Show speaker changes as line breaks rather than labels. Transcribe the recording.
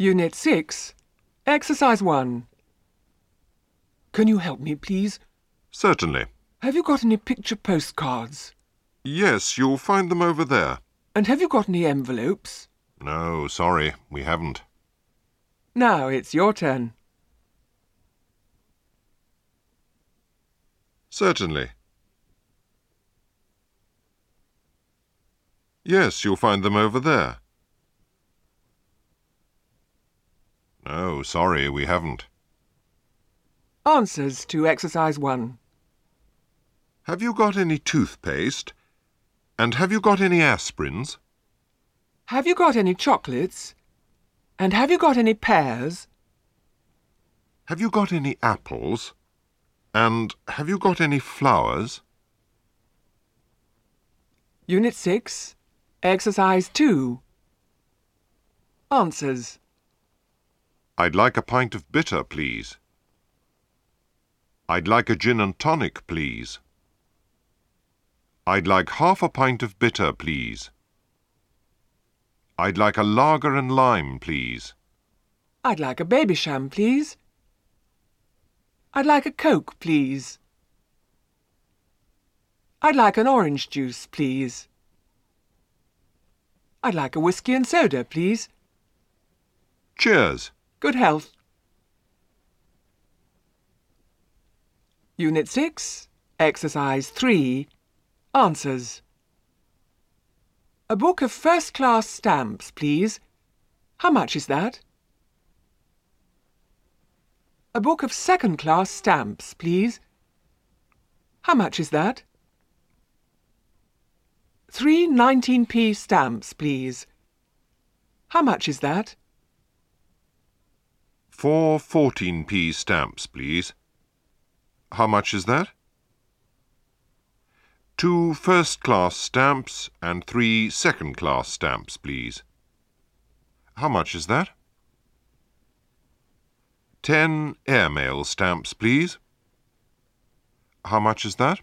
Unit 6, Exercise 1. Can you help me, please?
Certainly.
Have you got any picture postcards?
Yes, you'll find them over there.
And have you got any envelopes?
No, sorry, we haven't.
Now it's your turn.
Certainly. Yes, you'll find them over there. No, sorry, we haven't.
Answers to Exercise 1.
Have you got any toothpaste? And have you got any aspirins?
Have you got any chocolates? And have you got any pears?
Have you got any apples? And have you got any flowers?
Unit 6, Exercise 2. Answers.
I'd like a pint of bitter, please. I'd like a gin and tonic, please. I'd like half a pint of bitter, please. I'd like a lager and lime, please.
I'd like a Babycham, please. I'd like a Coke, please. I'd like an orange juice, please. I'd like a whisky and soda, please.
Cheers.
Good health. Unit 6, Exercise 3. Answers. A book of first-class stamps, please. How much is that? A book of second-class stamps, please. How much is that? Three 19p stamps, please. How much is that?
Four 14p stamps, please. How much is that? Two first-class stamps and three second-class stamps, please. How much is that? Ten airmail stamps, please. How much is that?